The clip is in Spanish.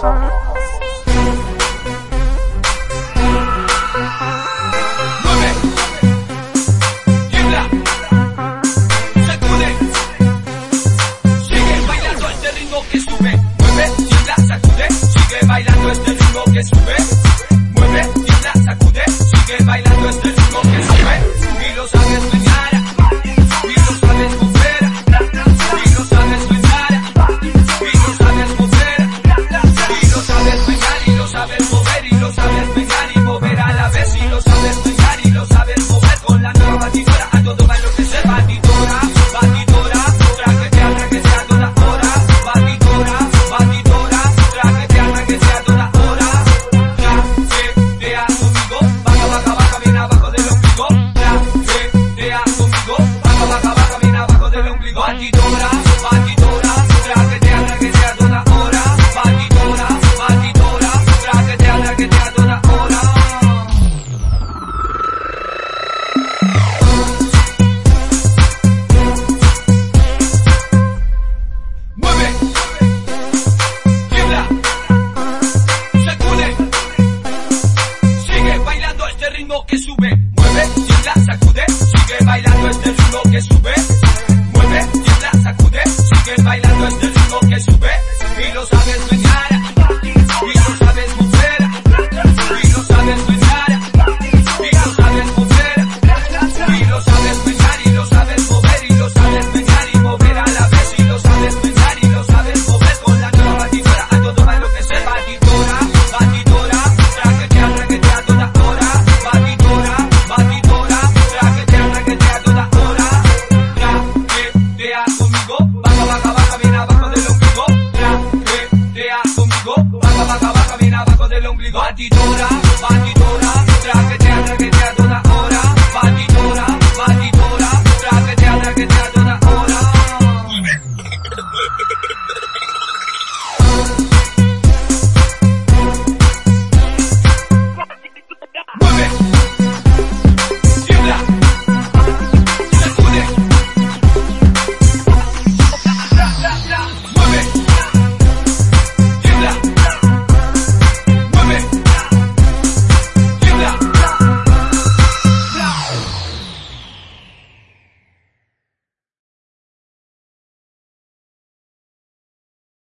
Este que sube, mueve, tiembla, sacude, sigue bailando este ritmo que sube. sigue bailando este ritmo que sube. abajo, abajo, bien abajo del ombligo. Batidora, batidora, traje